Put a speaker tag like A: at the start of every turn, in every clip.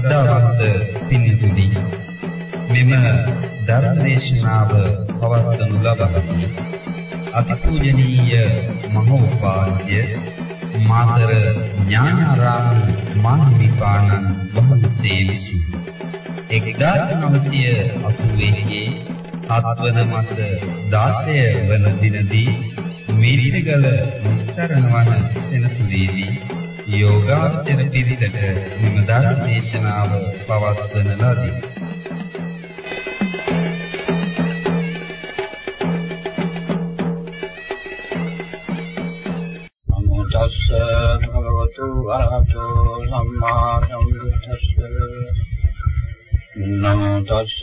A: ශ්‍රද්ධාවන්ත පින්තුනි මෙම ධර්ම දේශනාව පවත්වනු ලබන්නේ අතිපූජනීය මහෝපාද්‍ය මාතර ඥානාරාම මාහිමිපාණන් වහන්සේ විසින්. 1981 හත්වන මාස 16 වන දිනදී මිරිගල නිස්සරණ වන සෙනසුනේදී යෝගාචර පිරිසට මෙම ධර්ම දේශනාව පවත්වන ලදී.
B: නමෝ තස්ස භගවතු වරහතෝ සම්මා සම්බුද්දස්ස නමෝ තස්ස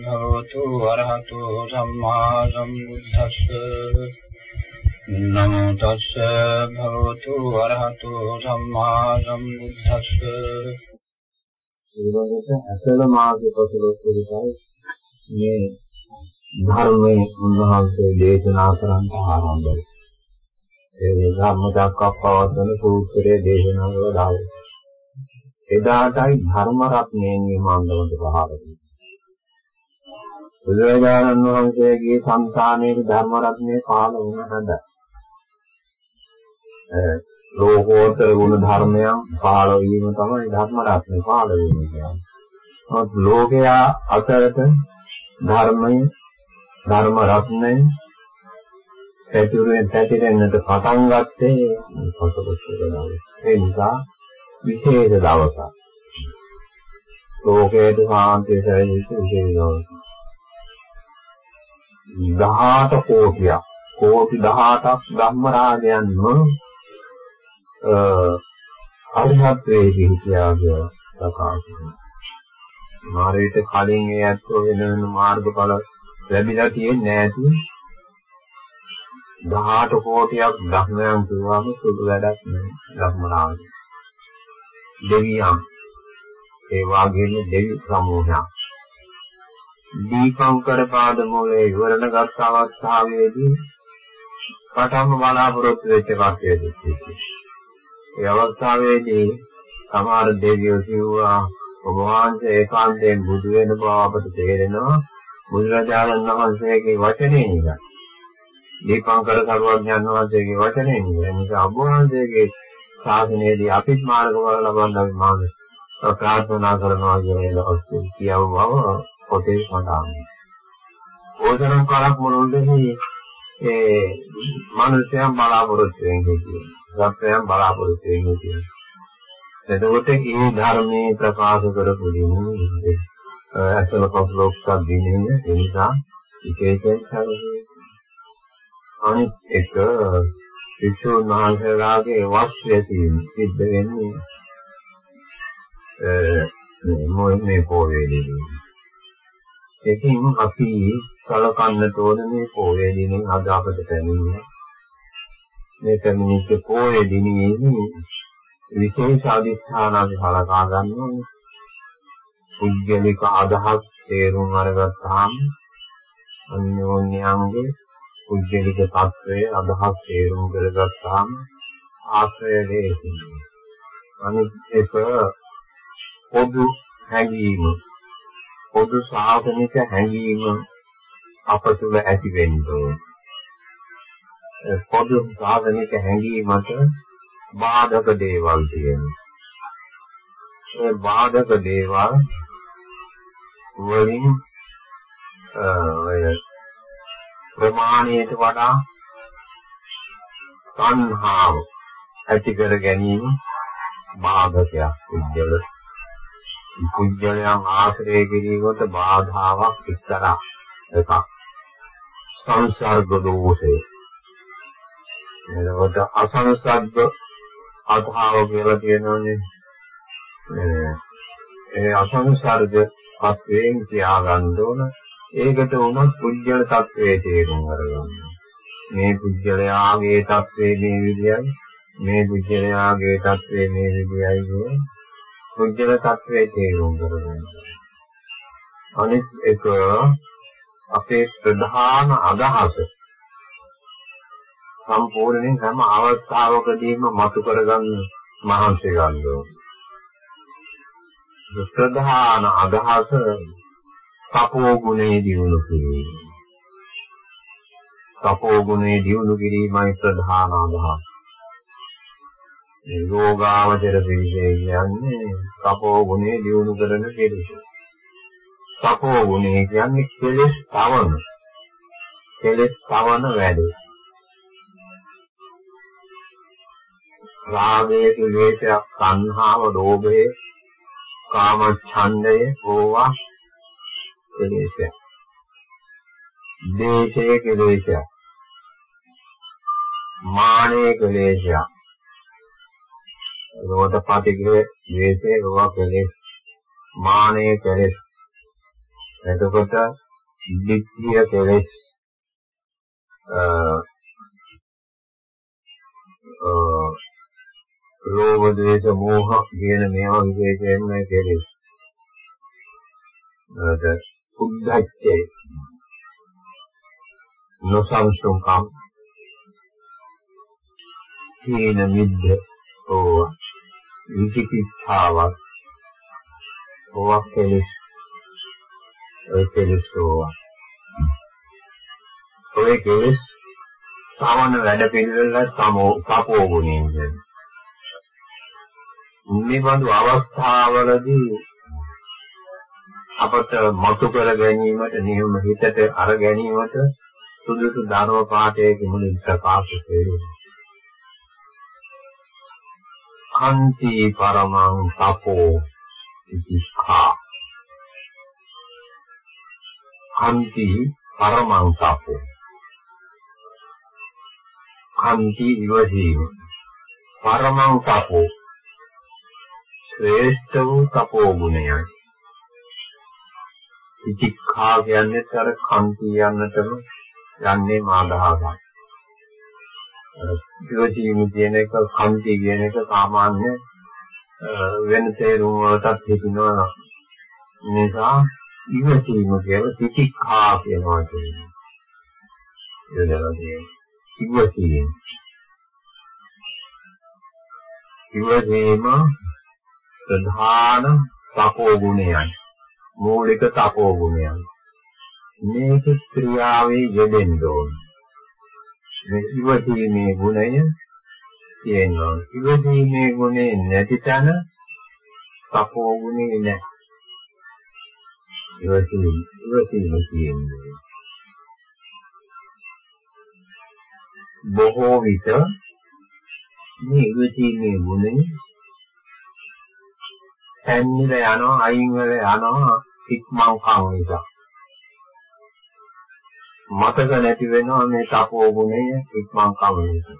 B: භගවතු වරහතෝ සම්මා සම්බුද්දස්ස නමෝ තස්ස භගවතු වරහතෝ සම්මා සම්බුද්දස්ස
C: ඊළඟට අසල මාර්ග පසලොස්වරයි මේ ධර්මයේ උන්වහන්සේ දේශනා කරන්න ආරම්භයි. ඒ ධර්ම දක්වපවත්වන සූත්‍රයේ දේශනා කළ දායි. එදාටයි ධර්ම රත්නයෙන් නිමාන්දමට පහළ වුණේ. බුදුරජාණන් වහන්සේගේ සංසානයේ ධර්ම රත්නයේ කාල වුණ හැද. ලෝකෝත්තර ගුණ ධර්මයන් පහළ වීම තමයි ධර්ම රත්නේ පහළ වීම කියන්නේ. නමුත් ලෝකයා අතරට ධර්මයේ ධර්ම රත්නය පැතිරෙන් පැතිරෙන්නට පටන් ගත්තේ පසුබස්තරයි. ඒ නිසා විශේෂ දවසක්. ලෝකයේ සාන්තිය සැලසීම විශේෂ දවසක්. 18 කෝටියක් කෝටි 18ක් ධම්ම රාජයන්ම අරිහත්ත්වයේ පිහිටියාගේ ප්‍රකාශ කරනවා. මාරිට කලින් ඒ ඇත්තෝ වෙන වෙන මාර්ගඵල ලැබිලා තියෙන්නේ නැති 18 කෝටියක් ධර්මයන් කියවම සුදු වැඩක් නෙවෙයි ධර්මනාම. දෙවියන් ඒ වගේම දෙවි සමූහයක්. දීපංකර පාද මොලේ ඉවරණගත් අවස්ථාවේදී පටන්ම බලාපොරොත්තු වෙච්ච කටයුතු දෙකක්. ඒ අවස්ථාවේදී සමහර දෙවියෝ කිව්වා ඔබ වහන්සේ ඒකාන්තයෙන් බුදු වෙන බව අපට තේරෙනවා බුදුරජාණන් වහන්සේගේ වචනේ නිසා. දීපංකර සර්වඥාන් වහන්සේගේ වචනේ නිසා. නිසා ඔබ වහන්සේගේ ශාසනයේදී අපිත් මාර්ග වල ලබන්න අපි මාර්ග ප්‍රාර්ථනා කරනවා කියලා කියවව පොතේ සඳහන්. ඕතරම් කාලක් මුළුල්ලේ ඒ මනුෂ්‍යයන් බලාපොරොත්තු වෙන්නේ කියන්නේ. සත්‍යයන් බලාපොරොත්තු වෙන්නේ කියන්නේ. එතකොට මේ ධර්මයේ ප්‍රකාශ කරපු දෙන්නේ අසල පොස්ලොක්ක් දිනේ ඒ නිසා විශේෂයෙන් සැලකේ. අනිත් එක වික්ෂුන් වහන්සේලාගේ වස්ත්‍රයෙන් සිද්ධ වෙන්නේ මේ මොන්නේ පොවේදී. ඒකෙන් අපි සලකන්න තෝරන මේ පොයේ දිනෙන් අද අපට පැමිණෙන මේ පැමිණිච්ච පොයේ දිනේ විශේෂ අධිෂ්ඨාන අපි සලකා ගන්නවා. පුද්ගලික අදහස් තේරුම් අරගත්තාම අන්‍යෝන්‍යංගේ පුද්ගලික තත්වයේ අදහස් තේරුම් කරගත්තාම ආශ්‍රය වේසිනේ අනිත් එක පොදු හැඟීම. පොදු සාධනික හැඟීම අප තුළ ඇති වෙන්න පොදු සාධනික හැඟීමට බාධක දේවල් තියෙනවා. ඒ බාධක දේවල් වලින් ඔය ප්‍රමාණයට වඩා සංහාව ඇති කර ගැනීම බාධකයක් උද්දල. පුජ්‍යලයන් ආශ්‍රය කිරීමට බාධාවක් එක්තරා එකක්. සංසර්ග දෝෂය. එතකොට අසංසග්ග අධාව කියලා කියනෝනේ ඒ අසංසර්ග අත්වයෙන් තියාගන්න ඕන. ඒකට උනත් පුජ්‍යල තත්වයේ තේරුම් අරගන්න. මේ පුජ්‍යලයාගේ තත්වේ මේ විදියයි මේ පුජ්‍යලයාගේ තත්වේ මේ විදියයි කියන පුජ්‍යල තත්වේ තේරුම් කරගන්න අනිත් එක අපේ ප්‍රධාන අදහස සම්පූර්ණයෙන් හැම අවස්ථාවකදීම මතු කරගන්න මහන්සි ගන්න ප්‍රධාන අදහස තපෝ ගුණේ දියුණු කිරීම. තපෝ ගුණේ දියුණු කිරීමයි ප්‍රධාන අදහස. මේ යෝගාවචර පිළිසේ කියන්නේ තපෝ ගුණේ දියුණු කරන කෙලෙස. තපෝ ගුණේ කියන්නේ කෙලෙස් තවන. කෙලෙස් තවන වැඩ. රාගයේ කෙලෙසක්, සංහාව, ලෝභය, කාම ඡන්දය, ඕවා කෙලෙසයක්. දේශයේ කෙලෙසයක්. මානයේ කෙලෙසයක්. රෝධ පාටිගේ ද්වේෂයේ රෝවා කෙලෙස් මානයේ කෙලෙස් එතකොට දිට්ඨිය කෙලෙස් රෝග ද්වේෂ මෝහ කියන මේවා විශේෂයෙන්ම කෙලෙස් අද උද්ධච්චය. නොසන්සුන්කම්. තීන මිද්ද ඕවා විචිකිච්ඡාවක් ඕවා කෙලෙස්. ඔය කෙලෙස් ඕවා ඔය කෙලෙස් සාමාන්‍ය වැඩ පිළිවෙල සමෝ කපෝ ගුණයෙන් මේ බඳු අවස්ථාවලදී අපට මතු කර ගැනීමට නියම හිතට අර ගැනීමට සුදුසු ධර්ම පාඨයක මුලින් ප්‍රකාශ කෙරේ. අන්ති පරමං තපෝ ඉතිඛා අන්ති පරමං තපෝ අන්ති ඉවසීම. පරමං තපෝ ශ්‍රේෂ්ඨ වූ තපෝ ගුණයයි ඉතිඛා කියන්නේ අර කන්ති යන්නටම යන්නේ මාදහාගයි ඉවසීම කියන එක කන්ති කියන එක සාමාන්‍ය වෙන තේරුම් වලටත් හිතනවා නිසා ඉවසීම කියන තිතිඛා කියනවා කියන්නේ. යදලා ඉවසීම ඉවසීම ප්‍රධාන තපෝ ගුණයයි මූලික තපෝ ගුණයයි මේක ක්‍රියාවේ යෙදෙන්න ඕනේ මේ ඉවසීමේ ගුණය තියෙනවා. ඉවසීමේ ගුණය නැති තැන තපෝ ගුණේ නැහැ. ඉවසීම ඉවසීම කියන්නේ බොහෝ විට මේ ඉවසීමේ ගුණය හැන්නිල යනවා අයින් වල යනවා ඉක්මන් කම් නිසා. මතක නැති වෙනවා මේ තපෝ ගුණය ඉක්මන් කම නිසා.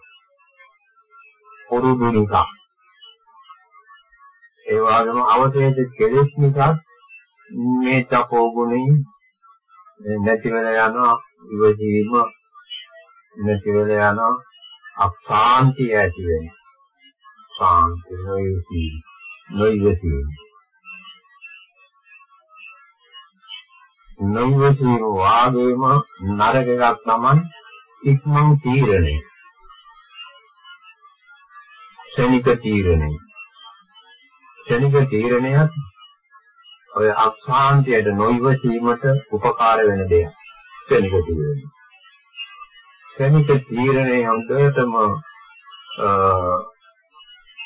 C: පුරුදු නිසා. ඒ වගේම අවශේෂ කෙලෙස් නිසා මේ තපෝ ගුණය නැති වෙලා යනවා ඉවසීම නැති වෙලා යනවා අසාන්තිය ඇති වෙනවා. සාන්තිය නොයසී නොයසී නොයසීම වාගේම නරක එකක් තමයි ඉක්මන් තීරණය. ශනික තීරණය. ශනික තීරණයත් ඔය අක්ෂාන්තයට නොයසීමට උපකාර වෙන දෙයක්. ශනික තීරණය. ශනික තීරණය හොඳටම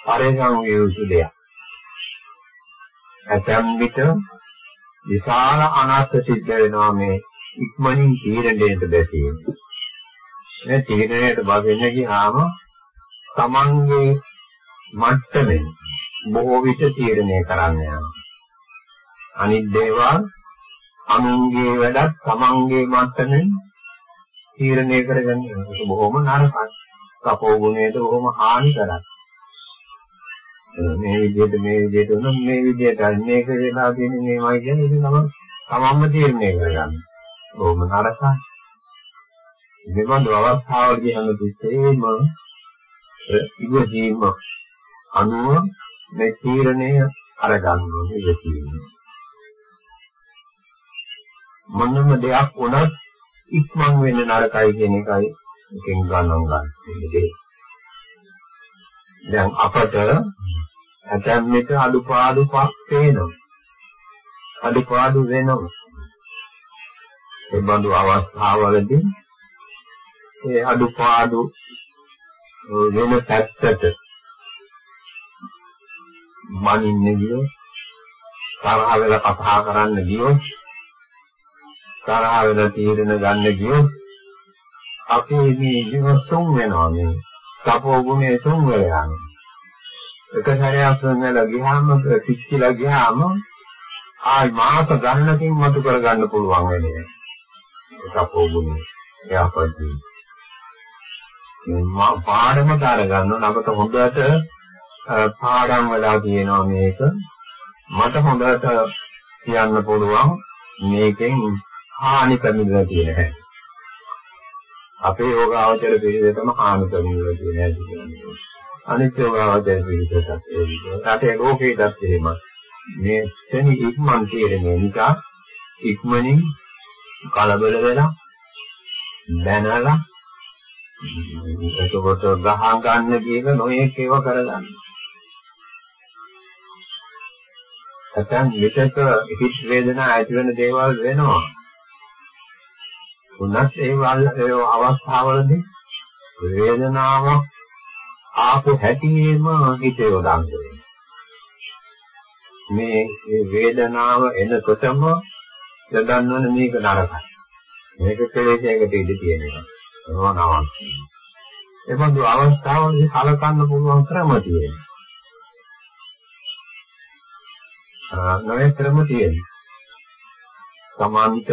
C: පරිසං වේසු දෙයක්. ඇතැම් විට විශාල අනර්ථ සිද්ධ වෙනවා මේ ඉක්මනින් තීරණයට බැසීම. මේ තීරණයට බගෙන්න ගියාම තමන්ගේ මට්ටමින් බොහෝ විට තීරණය කරන්න යනවා. අනිත් දේවල් අනුන්ගේ වැඩත් තමන්ගේ මට්ටමින් තීරණය කරගන්න බොහොම නරකයි. සපෝ ගුණයට බොහොම හානි කරයි. මේ විදිහට මේ විදිහට වුණොත් මේ විදිහට මේක වෙලා තියෙන්නේ මේවයි කියන්නේ ඉතින් තමයි තමන්ම තීරණය කරගන්න. බොහොම නරකයි. මෙබඳු අවස්ථාවලදී හැමතිස්සෙම ඉවසීම අනුව මේ තීරණය අරගන්න ඕනේ ඉවසීම. මොනම දෙයක් වුණත් ඉක්මන් වෙන්න නරකයි කියන එකයි එකෙන් ගණන් ගන්න දෙන්නේ. දැන් අපට ඇතැම් විට අඩුපාඩුපක් පේනවා. අඩුපාඩු වෙනවා. ඒ බඳු අවස්ථාවලදී ඒ අඩුපාඩු වෙන පැත්තට මනින්න ගියොත් තරහ වෙලා කතා කරන්න ගියොත් තරහ වෙලා තීරණ ගන්න ගියොත් අපි මේ ජීවසුන් වෙනවා මේ සපෝ ගුණේ තුන් වෙලා යනවා එක සැරයක් වෙනලා ගියාම පිච්චිලා ගියාම ආයි මාස ගණනකින් මතු කරගන්න පුළුවන් වෙන්නේ. සපෝ ගුණේ එයාපදි මා පාඩම තර ගන්න නකට හොඳට පාඩම් වෙලා තියෙනවා මේක. මට හොඳට කියන්න පුළුවන් මේකෙන් හානි කරමිලා තියෙන හැටි. අපේ යෝගාවචර පිළිවෙතම හානි කරමිලා තියෙන හැටි කියන්නේ. අනිත් යෝගාවචර පිළිවෙතත් ඒ විදිහට. රටේ ලෝකේටත් එහෙම. මේ තනි ඉක්මන් තීරණය නිසා ඉක්මනින් කලබල වෙලා දැනලා එතකොට ගහන් ගන්න කියන නොයේක ඒවා කරගන්න. නැත්නම් විතක හිත වේදනා ඇති වෙන දේවල් වෙනවා. උනත් ඒ වල ඒ අවස්ථාවලදී වේදනාව ආපු හැටිම හිතේ යොදන්නේ. මේ වේදනාව එනකොටම යොදන්නවනේ මේක නරකයි. මේක කෙලෙසයකට ඉඳ තියෙනවා. මොනවාවක්. ඒ බඳු අවස්ථාවලදී කලකන්න පුළුවන් ක්‍රම තියෙනවා. නොවේ ක්‍රම තියෙනවා. සමාන්ත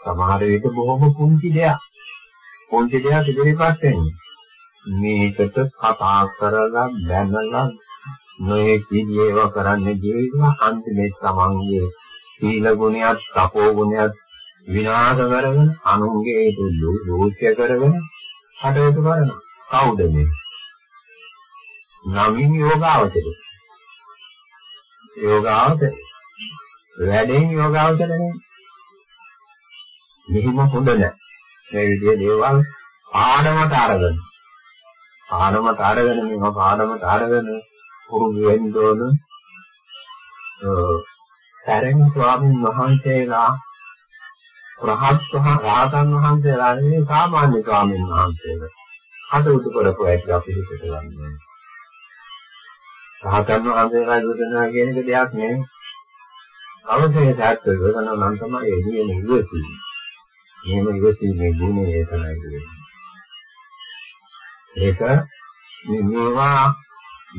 C: සමහර විට බොහොම කුංචි දෙයක්. කුංචි දෙයක් ඉදිරිපත් වෙන්නේ. මේකට කතා කරලා දැනලා නොයේ කීයේව කරන්න ගියේවා අන්තිමේ තමන්ගේ සීල ගුණයක්, තපෝ ගුණයක් විනාශ කරගෙන අනුන්ගේ දෝෂය කරගෙන හටවතු කරනවා. කවුද මේ? නමින් යෝගාවචරය. යෝගාවචරය. වැඩෙන් යෝගාවචරය නෙමෙයි. මෙහිම හොඳ නැහැ. මේ විදිහේ දේවල් ආඩමට අරගෙන ආඩමට අරගෙන මේවා ආඩමට අරගෙන පුරුදු වෙන්න ඕන. සරණ ස්වාමීන් වහන්සේලා රහත් රහතන් වහන්සේලා නෙවෙයි සාමාන්‍ය ස්වාමීන් වහන්සේලා. හදවත කරපු ඇති අපි හිතට ගන්නවා. රහතන් වහන්සේලා දුදනා කියන එක දෙයක් නෙවෙයි. අවශ්‍ය සත්‍ය වෙන නම් තමයි එළියෙන් ඉවසීම. එහෙම ඉවසීමේ ගුණය තමයි කියන්නේ. ඒක මේවා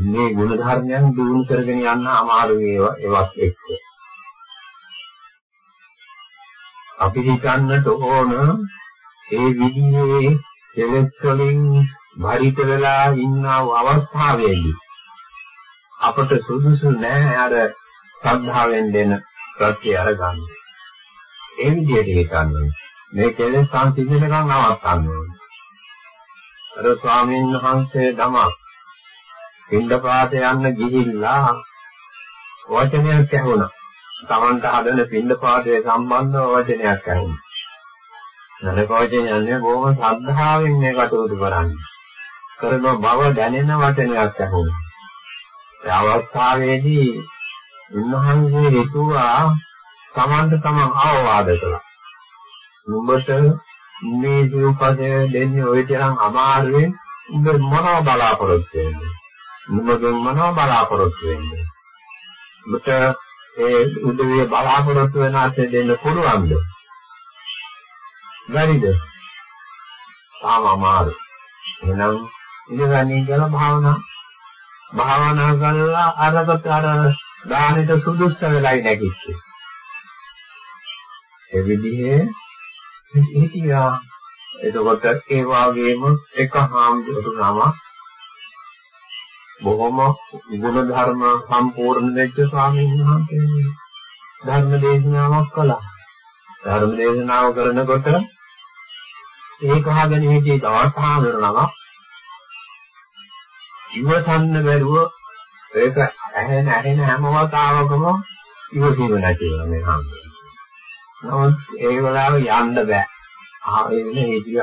C: මේ ගුණ ධර්මයන් දිනු කරගෙන යන්න අමාරු ඒවා ඒවත් එක්ක. අපි හිතන්නට ඕන ඒ විදිහේ කෙලෙස් වලින් බරිත වෙලා ඉන්න අවස්ථාවේදී අපට සුදුසු නෑ අර ශ්‍රද්ධාවෙන් දෙන ප්‍රත්‍ය අරගන්න. ඒ විදිහට හිතන්නේ මේ කෙලෙස් සංසිඳනකම් නවත්තන්න ඕනේ. අර ස්වාමීන් වහන්සේ ධමයක් පින්ඩපාත යන්න ගිහිල්ලා වචනයක් ඇහුණා. Tamanta හදන පින්ඩපාතයේ සම්බන්ධව වචනයක් ඇහුණා. නරක වචන යන්නේ බොහොම ශ්‍රද්ධාවෙන් මේ කටයුතු කරන්නේ. කරන බව දැනෙන වචනයක් ඇහුණා. ඒ අවස්ථාවේදී උන්වහන්සේ හිතුවා Tamanta තමන් අවවාද කළා. නුඹට මේ දීපදේ දෙන්නේ ওই තරම් අමාරුවෙන් උඹ මොනව බලාපොරොත්තු වෙන්නේ? නුඹගෙන් මොනව බලාපොරොත්තු වෙන්නේ? උඹට ඒ උදවිය බලාපොරොත්තු වෙන අතේ දෙන්න පුළුවන්ද? බැරිද? තාම අමාරු. එහෙනම් ඉඳගන්නේ කියලා භාවනා භාවනා කරලා අරකට අර දානෙට සුදුස්ස වෙලයි නැගිච්චේ. ඒ විදිහේ හිතියා එතකොට ඒ වගේම එක හාමුදුරුවම බොහොම ගුණ ධර්ම සම්පූර්ණ වෙච්ච ස්වාමීන් වහන්සේ ධර්ම දේශනාවක් කළා. ධර්ම දේශනාව කරනකොට ඒක අහගෙන හිටියේ තවත් හාමුදුරුවම ඉවසන්න බැරුව ඒක ඇහෙන ඇහෙන හැම වතාවකම ඉවසීම නැති වෙනවා මේ හාමුදුරුවෝ. නමුත් ඒ වෙලාව යන්න බෑ. ආ ඒ වෙන හේතිය.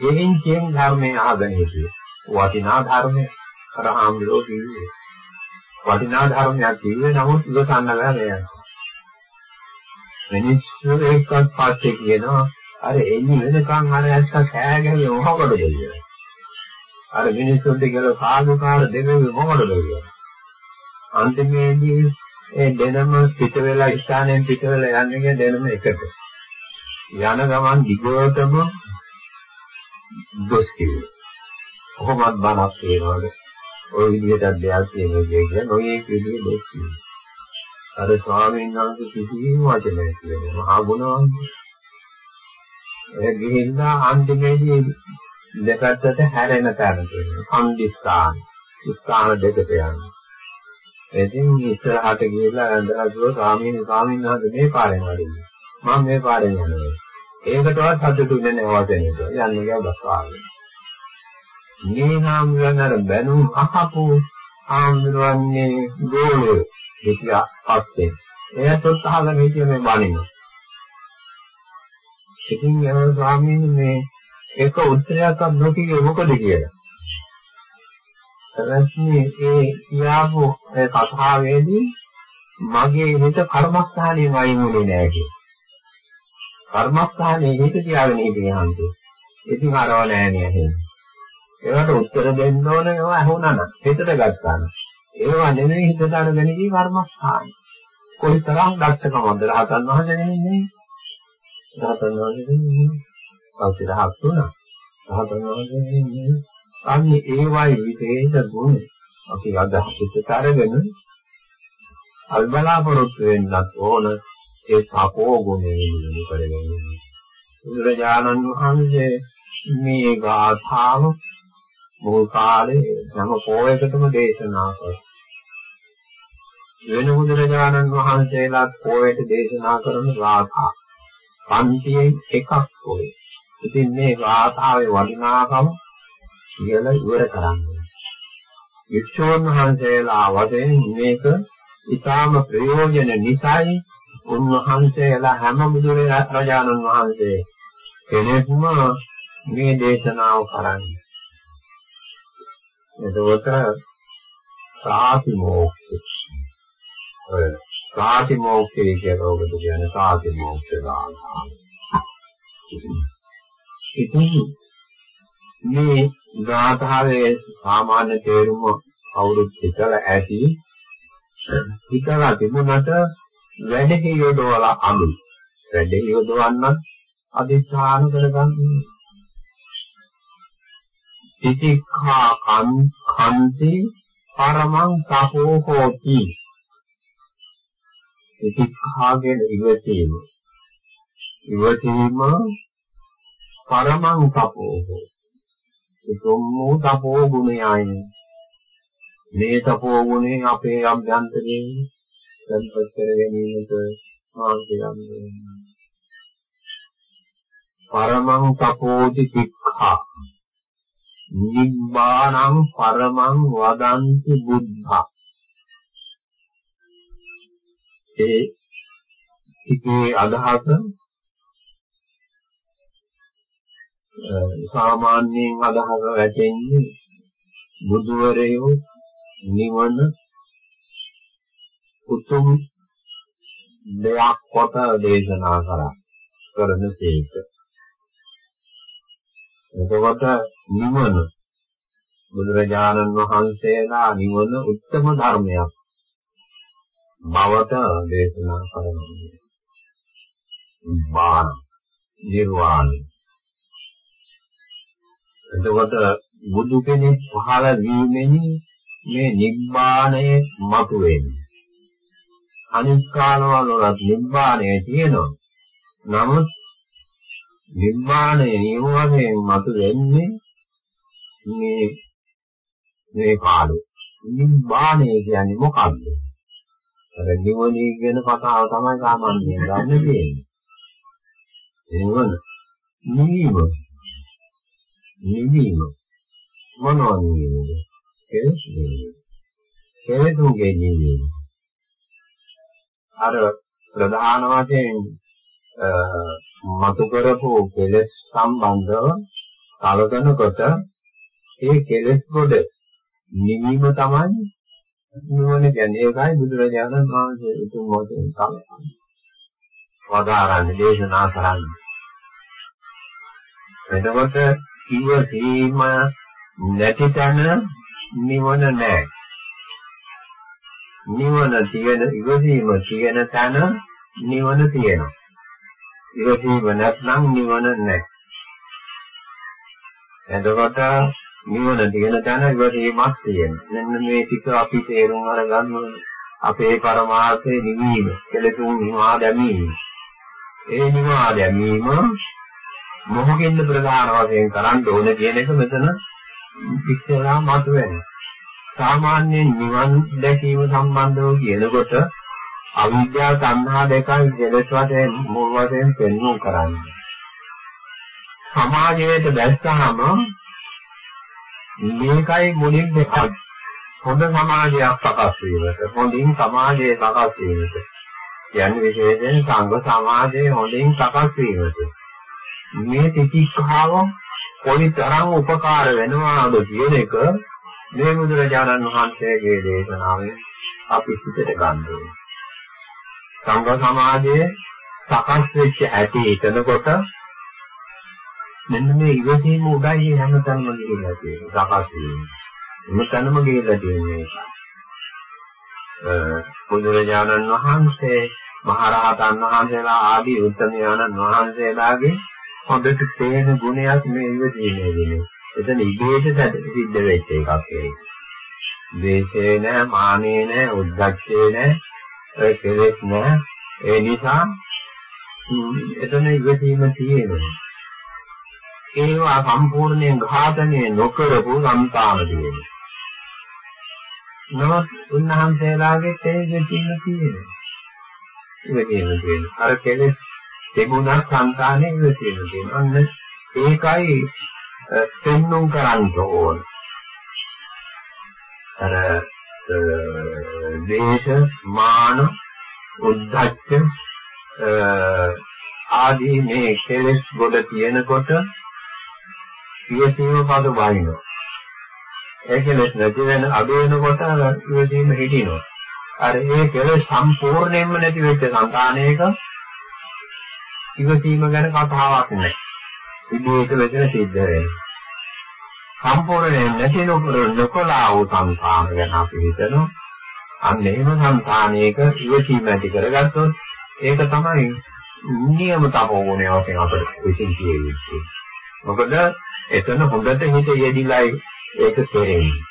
C: ඒකින් කියන ධර්මයේ අහගෙන හිටියේ. වටිනා ධර්මයේ අර හාමුදුරුවෝ කිව්වේ. වටිනා ධර්මයක් කිව්වේ නමුත් ඉවසන්න බෑ නේද? මිනිස්සු එක්කත් පස්සේ කියනවා අර එන්නේ වෙනකන් අර ඇත්ත කෑගහේ මොකටද කියලා. අර මිනිස්සුන්ට කියලා සාදුකාර දෙන්නේ මොකටද කියලා. අන්තිමේදී ඒ දෙනම පිට වෙලා ස්ථානයෙන් පිට වෙලා යන්නේ දෙනම එකට. යන ගමන් දිගටම දොස් කිව්වා. කොහොමද බණක් කියනවද? ওই විදිහට දෙයක් කියනවා කියන්නේ නොයේ විදිහේ දොස් කිව්වා. අර ස්වාමීන් වහන්සේ කිසිම වචනයක් කියන්නේ මහා ගුණවන්ත. ඒ ගිහිල්ලා අන්තිමේදී දෙපැත්තට හැරෙන තැන තියෙනවා. කන්දිස්ථාන. ස්ථාන දෙකට යනවා. ඉතින් ඉස්සරහට ගිහිල්ලා ඇඳලා කිව්වා ස්වාමීන් ස්වාමීන් වහන්සේ මේ පාරෙන් වඩින්නේ. මම මේ පාරෙන් යනවා. ඒකටවත් සතුටු වෙන්නේ නැහැ වචනේට. යන්නේ කියලා බස්සාවේ. මේ හාමුදුරන් අර බැනුම් අහපු හාමුදුරන්නේ ගෝලේ හිටියා පස්සේ. එයාට අහගෙන හිටිය මේ බණින. ඉතින් යන ස්වාමීන් මේ එක උත්තරයක් නොකිය මොකද කියලා. රශ්මී ඒ කියාපු ඒ කතාවේදී මගේ හිත කර්මස්ථානයේ වයින්ුනේ නෑ කිය. කර්මස්ථානයේ හිත තියාගෙන හිටියේ හන්දේ. ඉතින් අරව නෑ නේ ඒවට උත්තර දෙන්න ඕන ඒවා අහුණා නම් හිතට ගත්තා නම් ඒවා නෙමෙයි හිතට අරගෙන ඉති කර්මස්ථාන. කොයිතරම් දක්ෂකමද රහතන් වහන්සේ නෙමෙයි. රහතන් වහන්සේ නෙමෙයි. කවුද රහත් වුණා? රහතන් වහන්සේ නෙමෙයි. අන්නේ ඒවයි විශේෂ ගුණ අපි අද හිතට අරගෙන අල්බලාපොරොත්තු වෙන්නත් ඕන ඒ සපෝ ගුණය නිලු කරගෙන බුදුරජාණන් වහන්සේ මේ ගාථාව මුල් කාලේ හැම පොයකටම දේශනා කළා. වෙන බුදුරජාණන් වහන්සේලාත් පොයට දේශනා කරන ගාථා පන්තියෙන් එකක් පොය. ඉතින් මේ ගාථාවේ වටිනාකම කියලා ඉවර කරන්නේ. වික්ෂෝන් වහන්සේලා වශයෙන් මේක ඊටාම ප්‍රයෝජන නිසායි උන්වහන්සේලා හැම බුදුරජාණන් වහන්සේ කෙනෙක්ම මේ දේශනාව කරන්නේ. එතකොට සාති මොක්ඛය. ඔය සාති මොක්ඛය කියලා ඔබට කියන්නේ සාති මොක්ඛය දානවා. ඉතින් මේ ගාථාවේ සාමාන්‍ය තේරුම අවුරුදු හිතලා ඇති. හිතලා තිබුණට වැඩි යොදවල අඳු වැඩි යොදවන්නත් අධිෂ්ඨාන කරගන්න. තිතික්ඛා කන්ති පරමං තපෝ හෝති. තිතික්ඛා කියන ඉවතීම ඉවතීම පරමං තපෝ හෝති. උතුම් වූ තපෝ ගුණයයි. මේ තපෝ ගුණේ අපේ අභ්‍යන්තරයෙන් සම්පත් කර ගැනීමට මාර්ගයන්නේ. පරමං තපෝති සික්ඛා නිබ්බාණං පරමං වදන්ති බුද්ධා ඒ හිතේ අදහස සාමාන්‍යයෙන් අදහස වැටෙන්නේ බුදුවරයෝ නිවන උතුම් දෙයක් කොට දේශනා කරා කරන තේක. එතකොට නිවන බුදුරජාණන් වහන්සේලා නිවන උත්තම ධර්මයක් බවට දේශනා කරනවා. බාන නිර්වාණය එතකොට බුදු කෙනෙක් පහළ වීමෙන් මේ නිබ්බාණය මතුවෙන්නේ. අනිත් කාලවල වලත් නිබ්බාණය තියෙනවා. නමුත් නිබ්බාණය නියම වශයෙන් මතුවෙන්නේ මේ මේ කාලේ. නිබ්බාණය කියන්නේ මොකක්ද? අර නිවනේ කියන කතාව තමයි සාමාන්‍යයෙන් ගන්න තියෙන්නේ. නිවන නිවීම නිවීම මොනවා නිවීමද? කෙලෙස් නිවීම. කෙලෙසුගේ නිවීම. අර ප්‍රධාන වශයෙන් මතු කරපු කෙලෙස් සම්බන්ධව කලකනකොට ඒ කෙලෙස් කොට නිවීම තමයි නිවන කියන්නේ ඒකයි බුදුරජාණන් වහන්සේ උතුම් වශයෙන් කලකන්නේ. වදාරන්නේ දේශනා කරන්නේ. එතකොට ඉවසීම නැති තැන නිවන නැහැ. නිවන තියෙන ඉවසීම තියෙන තැන නිවන තියෙනවා. ඉවසීම නැත්නම් නිවන නැහැ. එතකොට නිවන තියෙන තැන ඉවසීමක් තියෙනවා. මෙන්න මේ ටික අපි තේරුම් අරගන්න ඕනේ. අපේ පරමාර්ථය නිවීම, කෙලෙසුන් නිවා දැමීම. ඒ නිවා දැමීම මොහොකින්ද ප්‍රධාන වශයෙන් කරන්න ඕන කියන එක මෙතන ඉස්සෙල්ලා මතුවෙනවා. සාමාන්‍යයෙන් නිවන් දැකීම සම්බන්ධව කියනකොට අවිද්‍යාව තණ්හා දෙකයි දෙලස් වශයෙන් මුල් වශයෙන් පෙන්වු කරන්නේ. සමාජයට දැස්සහම මේකයි මුලින් දෙකක්. හොඳ සමාජයක් සකස් වීමට, හොඳින් සමාජය සකස් වීමට. කියන්නේ විශේෂයෙන් සංඝ සමාජයේ හොඳින් සකස් වීමට. මේ තිතික්ඛාව කොයිතරම් උපකාර වෙනවාද කියන එක මේ බුදුරජාණන් වහන්සේගේ දේශනාවෙන් අපි හිතට ගන්න ඕනේ. සංඝ සමාජයේ සකස් වෙච්ච ඇති එතනකොට මෙන්න මේ ඉවසීම උඩයි හැමතැනම ගිහිල්ලා තියෙන්නේ. සකස් වීම. හැමතැනම ගිහිල්ලා තියෙන්නේ. බුදුරජාණන් වහන්සේ මහරහතන් වහන්සේලා ආදී උත්තමයන්න් වහන්සේලාගේ හොඳට තේන ගුණයක් මේ ඉවසීමේ වෙන්නේ. එතන ඉබේට සිද්ධ වෙච්ච එකක් ඒක. දේශේ නැහැ, මානේ නැහැ, උද්දච්චේ නැහැ, ඒ කෙලෙස් නැහැ. ඒ නිසා එතන ඉවසීම තියෙනවා. ඒවා සම්පූර්ණයෙන් ඝාතනය නොකරපු සංතාන තියෙනවා. නමුත් උන්වහන්සේලාගේ තේජ තියෙන තියෙනවා. ඉවසීම තියෙනවා. අර කෙලෙස් තිබුණා සංතානේ ඉවසීම තියෙනවා. අන්න ඒකයි පෙන්눔 කරන්න ඕන. අර දේශ මාන උද්ධච්ච ආදී මේ කෙලෙස් ගොඩ තියෙනකොට ඉවසීම පද වයින්නවා. ඒ කෙලෙස් නැති වෙන අඩු වෙනකොට ඉවසීම හිටිනවා. අර ඒ කෙලෙස් සම්පූර්ණයෙන්ම නැති වෙච්ච සංකාණයක ඉවසීම ගැන කතාවක් නැහැ. ඉබේට වෙන සිද්ධ වෙනවා. සම්පූර්ණයෙන් නැති නොකලා වූ සංසාර ගැන අපි හිතනවා. අන්න එහෙම සංසානයක ඉවසීම ඇති කරගත්තොත් ඒක තමයි නියම තපෝගුණය වශයෙන් අපිට විසින් කියෙන්නේ. මොකද එතන හොඳට හිත යෙදිලා ඒක කෙරෙන්නේ.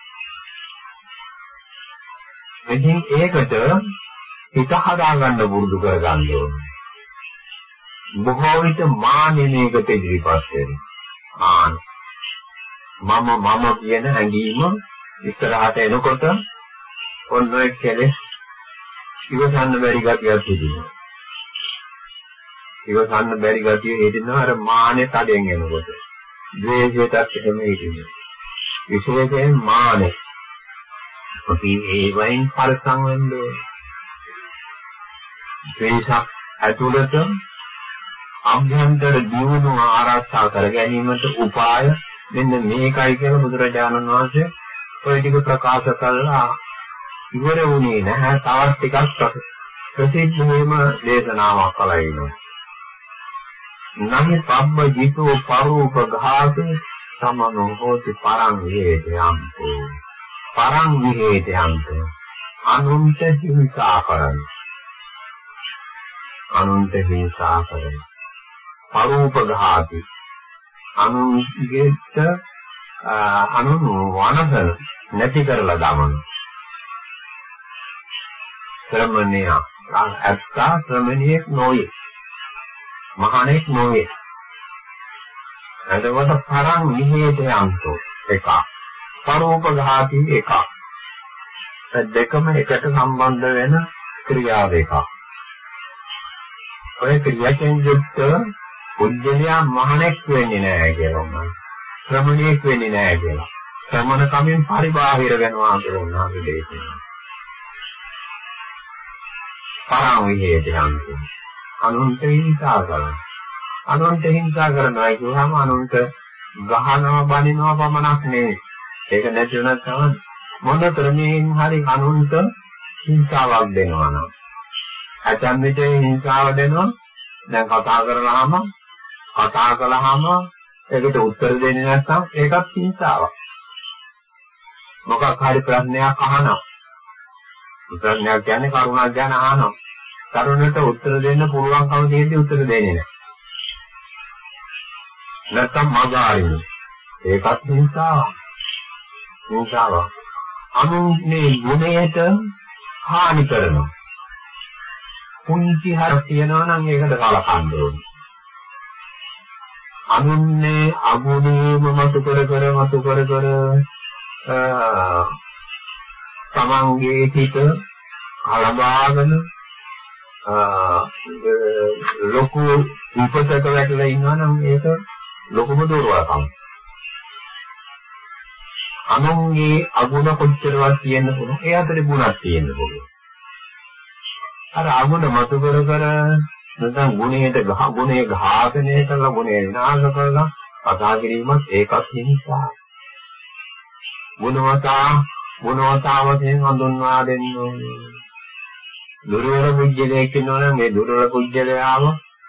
C: ඉතින් ඒකට හිත හදාගන්න පුරුදු කරගන්න ඕනේ. බොහෝ විට මානෙනයකට ඉදිරිපත් වෙනවා. ආන මම මම කියන හැඟීම ඉස්සරහට එනකොට ඔන්න ඔය කෙලෙස් ඉවසන්න බැරි ගතියක් තිබෙනවා. ඉවසන්න බැරි ගතිය හේතුනවා අර මානෙ තඩෙන් එනකොට. ද්වේෂයටත් එහෙම හිටිනවා. විශේෂයෙන් මානෙ. අපි ඒ වයින් පරිසං වෙන්නේ. ද්වේෂක් ඇතුළත අභ්‍යන්තර දියුණුව ආරක්ෂා කර ගැනීමට උපාය මෙන්න මේකයි කියලා බුදුරජාණන් වහන්සේ ඔය ටික ප්‍රකාශ කළා. ඉවර වුණේ නැහැ. තවත් ටිකක් ප්‍රසිද්ධ වීම දේශනාවක් කළා ඉන්නවා. නමි පබ්බ ජිතෝ පරූප ඝාත සමනෝ හෝති පරං වේදයන්තු පරං විහෙදයන්තු අනුන්ත හිංසා කරන. අනුන්ත හිංසා කරන. පරූප ඝාති. අනුන්ගෙත් අනුන් වනසන නැති කරලා දාමන. ශ්‍රමණය අත්තා ශ්‍රමණියෙක් නොවේ. මහණෙක් නොවේ. එතකොට පරං නිහේත යන්තෝ එකක් පරෝපඝාති එකක්. දෙකම එකට සම්බන්ධ වෙන ක්‍රියා දෙකක් ඔය ක්‍රියාවෙන් යුක්ත පුජ්‍යලයා මහණෙක් වෙන්නේ නැහැ කියලා උන්වහන්සේ. ශ්‍රමණයෙක් වෙන්නේ නැහැ කියලා. ශ්‍රමණ කමින් පරිබාහිර වෙනවා කියලා උන්වහන්සේ දේශනා. පරම විහෙදයන්තු. අනුන්ට හිංසා කරනවා. අනුන්ට හිංසා කරනවා කියවම අනුන්ට ගහනවා බනිනවා පමණක් නෙවෙයි. ඒක නැති වුණත් තමයි මොන ක්‍රමයෙන් හරි අනුන්ට හිංසාවක් දෙනවා නම්. ඇතැම් විට හිංසාව දෙනවා දැන් කතා කරලාම කතා කළාම ඒකට උත්තර දෙන්නේ නැත්නම් ඒකත් හිංසාවක්. මොකක් හරි ප්‍රශ්නයක් අහනවා. ප්‍රශ්නයක් කියන්නේ කරුණක් ගැන අහනවා. කරුණට උත්තර දෙන්න පුළුවන්කම තියෙද්දි උත්තර දෙන්නේ නැහැ. නැත්තම් මගාරිනු. ඒකත් හිංසාවක්. හිංසාවක්. අනුන්ගේ ගුණයට හානි කරනවා. පුංචි හර තියනවා නම් ඒකට කලකන්න ඕනේ. අනුන්නේ අගුණේම මතු කර කර මතු කර කර තමන්ගේ හිත කලබාගෙන ලොකු උපතක වැටලා ඉන්නවා නම් ඒක ලොකුම දුර්වලකම. අනුන්ගේ අගුණ කොච්චරවත් තියෙන්න පුළුවන්. ඒ අතරේ ගුණක් තියෙන්න පුළුවන්. අර අගුණ මතු කර කර නැත්නම් ගුණයට ගහ ගුණේ ඝාතනය කරලා ගුණේ විනාශ කරලා කතා කිරීමත් ඒකත් හිංසා. ගුණවතා ගුණවතාව වශයෙන් හඳුන්වා දෙන්න ඕනේ. දුර්වල පුජ්‍යලයක් ඉන්නවනම් මේ දුර්වල පුජ්‍යලයාම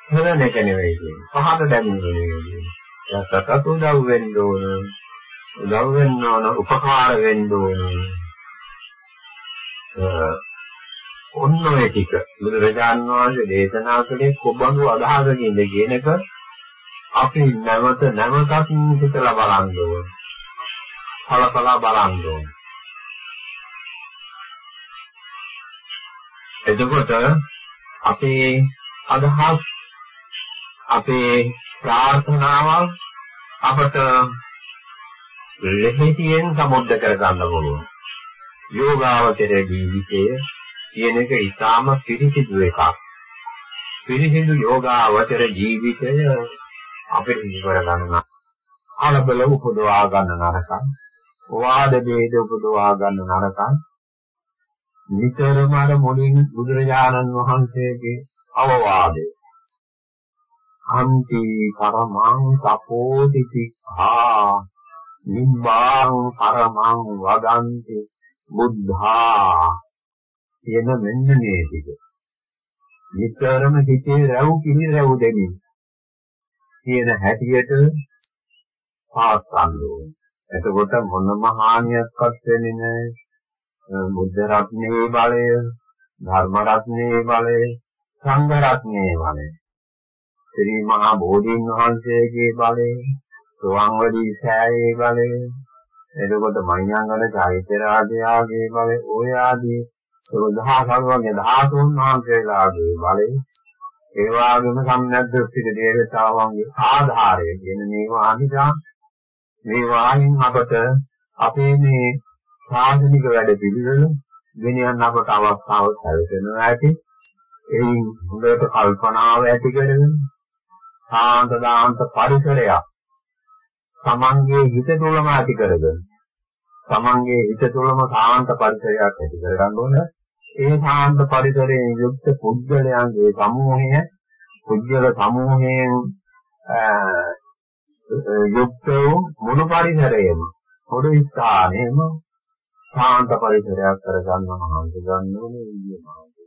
C: හදන එක නෙවෙයි කියන්නේ. පහත දැමීම නෙවෙයි. සතත උදව් වෙන්න ඕන. උදව් වෙන්න ඕන, උපකාර වෙන්න ඕන. ඔන්න ඔය ටික බුදුරජාන් වහන්සේ දේශනා කළේ කොබඳු අදහසකින්ද කියන එක අපි නැවත නැවතත් හිතලා බලන්න ඕන. කලකලා බලන්න ඕන. එතකොට අපේ අදහස් අපේ ප්‍රාර්ථනාවල් අපට ලෙහෙසියෙන් සමුද්ද කර ගන්න පුළුවන්. යෝගාවචර ජීවිතයේ කියන එක ඊටාම පිරිසිදු එකක්. පිරිසිදු යෝගාවචර ජීවිතය අපිට ඉවර ගන්න අලබල උපදවා ගන්න නරකයි. වාද ભેද උපදවා ගන්න නරකයි. නිතරම අර මුලින් බුදුරජාණන් වහන්සේගේ අවවාදය. අන්ති පරමං තපෝති සික්ඛා නිබ්බාං පරමං වදන්ති බුද්ධා කියන මෙන්න මේ ටික. නිතරම හිතේ රැව් කිලි රැව් දෙමින් කියන හැටියට පාස්සන්න ඕනේ. එතකොට මොනම හානියක්වත් වෙන්නේ නැහැ. බුද්ධ රත්නේ බලය, ධර්ම රත්නේ බලය, සංඝ රත්නේ බලය. ශ්‍රී මහා බෝධීන් වහන්සේගේ බලය, සෝවංවදී සෑයේ බලය, එතකොට මඤ්ඤංගල චෛත්‍ය රාජයාගේ බලය, ඔය ආදී දහසක් වගේ ධාතුන් වහන්සේලාගේ බලය ඒ වගේම සම්නද්දෘෂ්ටික දේවතාවන්ගේ ආධාරය කියන මේවා අනිදා මේ වායින් අපට අපේ මේ සාධනික වැඩ පිළිවෙල ගෙනියන්න අපට අවස්ථාව සැලසෙනවා ඇති. එයින් හොඳට කල්පනාව ඇති කරගෙන සාන්ත දාන්ත පරිසරයක් තමන්ගේ හිත තුළම ඇති කරගෙන තමන්ගේ හිත තුළම සාන්ත පරිසරයක් ඇති කරගන්න ඕනේ. ඒ ශාන්ත පරිසරයෙන් යුක්ත පුද්ගලයන්ගේ සමූහය පුද්ගල සමූහයෙන් යුක්ත වූ මුළු පරිසරයම පොදු ස්ථානයේම ශාන්ත පරිසරයක් කරගන්න මහන්සි ගන්න ඕනේ ඉන්නේ මහන්සි ගන්න.